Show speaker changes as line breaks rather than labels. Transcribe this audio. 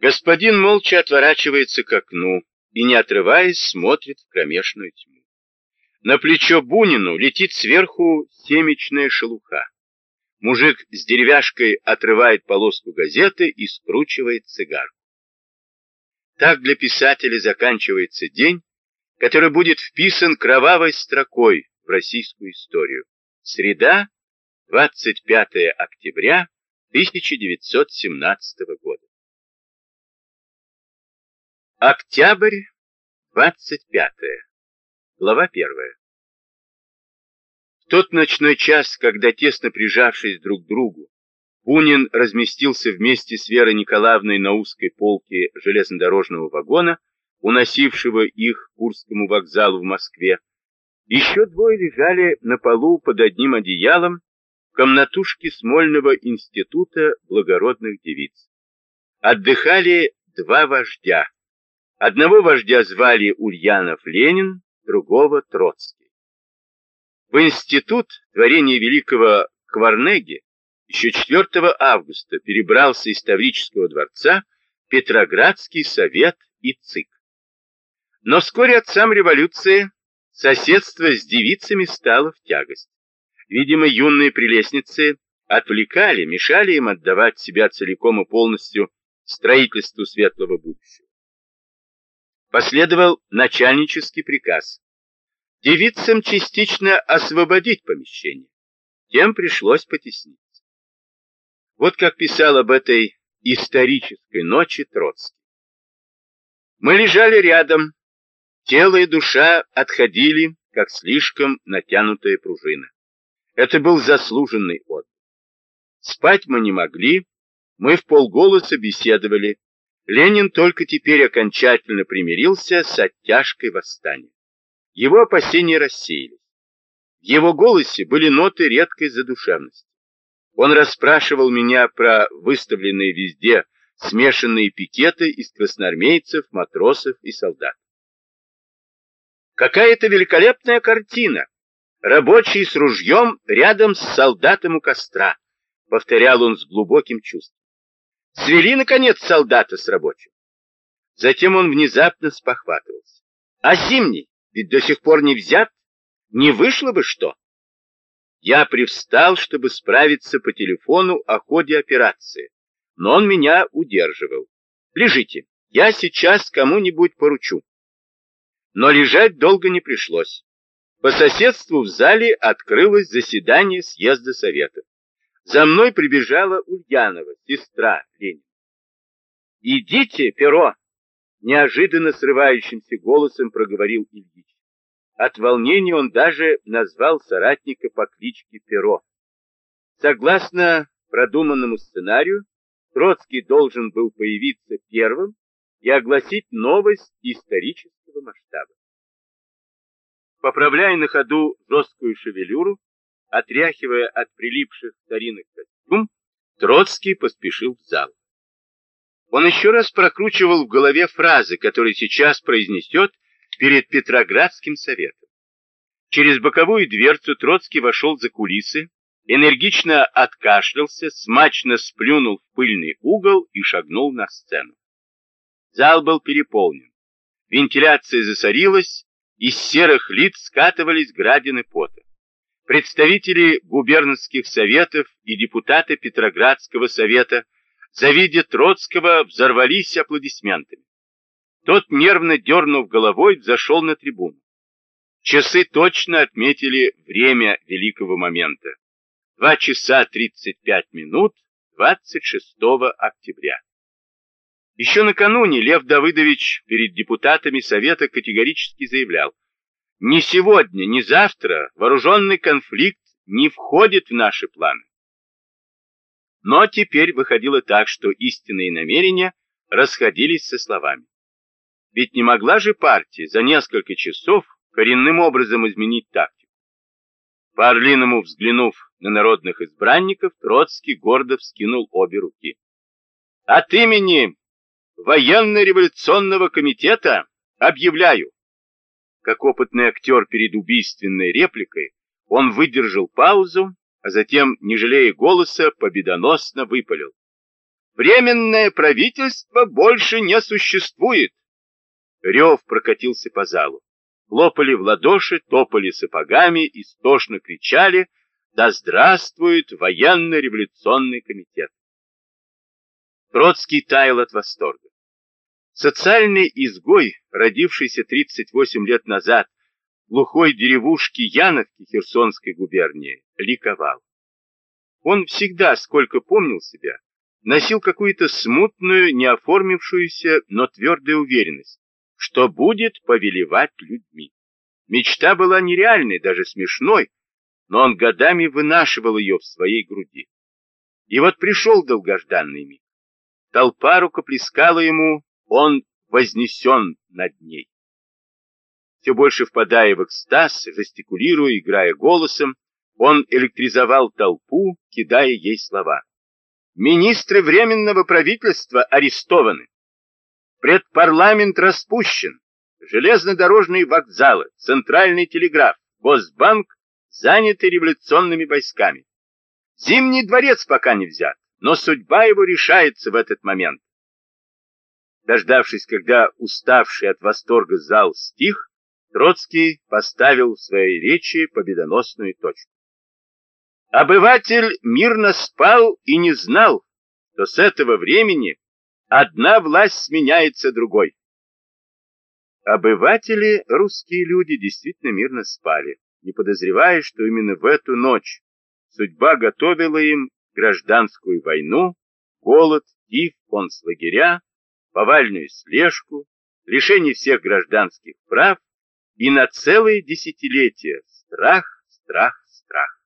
Господин молча отворачивается к окну и, не отрываясь, смотрит в кромешную тьму. На плечо Бунину летит сверху семечная шелуха. Мужик с деревяшкой отрывает полоску газеты и скручивает цигарку. Так для писателя заканчивается день, который будет вписан кровавой строкой в российскую историю. Среда, 25 октября 1917 года. Октябрь, 25. Глава 1. В тот ночной час, когда, тесно прижавшись друг к другу, Бунин разместился вместе с Верой Николаевной на узкой полке железнодорожного вагона, уносившего их к Курскому вокзалу в Москве, еще двое лежали на полу под одним одеялом в комнатушке Смольного института благородных девиц. Отдыхали два вождя Одного вождя звали Ульянов Ленин, другого Троцкий. В институт творения великого Кварнеги еще 4 августа перебрался из Таврического дворца Петроградский совет и ЦИК. Но вскоре от сам революции соседство с девицами стало в тягость. Видимо, юные прелестницы отвлекали, мешали им отдавать себя целиком и полностью строительству светлого будущего. Последовал начальнический приказ. Девицам частично освободить помещение. Тем пришлось потесниться. Вот как писал об этой исторической ночи Троцкий. Мы лежали рядом, тело и душа отходили, как слишком натянутая пружина. Это был заслуженный отдых. Спать мы не могли, мы в полголоса беседовали, Ленин только теперь окончательно примирился с оттяжкой восстания. Его опасения рассеялись. В его голосе были ноты редкой задушевности. Он расспрашивал меня про выставленные везде смешанные пикеты из красноармейцев, матросов и солдат. Какая-то великолепная картина! Рабочий с ружьем рядом с солдатом у костра, повторял он с глубоким чувством. Свели, наконец, солдата с рабочим. Затем он внезапно спохватывался. А зимний ведь до сих пор не взят. Не вышло бы что? Я привстал, чтобы справиться по телефону о ходе операции, но он меня удерживал. Лежите, я сейчас кому-нибудь поручу. Но лежать долго не пришлось. По соседству в зале открылось заседание съезда Совета. За мной прибежала Ульянова, сестра Ленина. «Идите, перо!» — неожиданно срывающимся голосом проговорил Ильич. От волнения он даже назвал соратника по кличке Перо. Согласно продуманному сценарию, Троцкий должен был появиться первым и огласить новость исторического масштаба. Поправляя на ходу жесткую шевелюру, Отряхивая от прилипших старинных костюм, Троцкий поспешил в зал. Он еще раз прокручивал в голове фразы, которые сейчас произнесет перед Петроградским советом. Через боковую дверцу Троцкий вошел за кулисы, энергично откашлялся, смачно сплюнул в пыльный угол и шагнул на сцену. Зал был переполнен. Вентиляция засорилась, из серых лиц скатывались градины пота представители губернских советов и депутаты Петроградского совета, завидя Троцкого, взорвались аплодисментами. Тот, нервно дернув головой, зашел на трибуну. Часы точно отметили время великого момента. Два часа тридцать пять минут 26 октября. Еще накануне Лев Давыдович перед депутатами Совета категорически заявлял, ни сегодня, ни завтра вооруженный конфликт не входит в наши планы. Но теперь выходило так, что истинные намерения расходились со словами. Ведь не могла же партия за несколько часов коренным образом изменить тактику. По-орлиному взглянув на народных избранников, Троцкий гордо вскинул обе руки. От имени военно-революционного комитета объявляю, как опытный актер перед убийственной репликой, он выдержал паузу, а затем, не жалея голоса, победоносно выпалил. Временное правительство больше не существует. Рев прокатился по залу. Хлопали в ладоши, топали сапогами, истошно кричали «Да здравствует военно-революционный комитет!» Троцкий таял от восторга. Социальный изгой, родившийся 38 лет назад в глухой деревушке Яновки Херсонской губернии, ликовал. Он всегда, сколько помнил себя, носил какую-то смутную, неоформившуюся, но твердую уверенность, что будет повелевать людьми. Мечта была нереальной, даже смешной, но он годами вынашивал ее в своей груди. И вот пришел долгожданный миг. Толпа рукоплескала ему, он вознесен над ней. Все больше впадая в экстаз, жестикулируя, играя голосом, он электризовал толпу, кидая ей слова. Министры Временного правительства арестованы. Предпарламент распущен. Железнодорожные вокзалы, центральный телеграф, Госбанк заняты революционными войсками. Зимний дворец пока не взят, но судьба его решается в этот момент. Дождавшись, когда уставший от восторга зал стих, Троцкий поставил в своей речи победоносную точку. Обыватель мирно спал и не знал, что с этого времени одна власть сменяется другой. Обыватели, русские люди, действительно мирно спали, не подозревая, что именно в эту ночь судьба готовила им гражданскую войну, голод, тиф, концлагеря, повальную слежку, лишение всех гражданских прав и на целые десятилетия страх, страх, страх.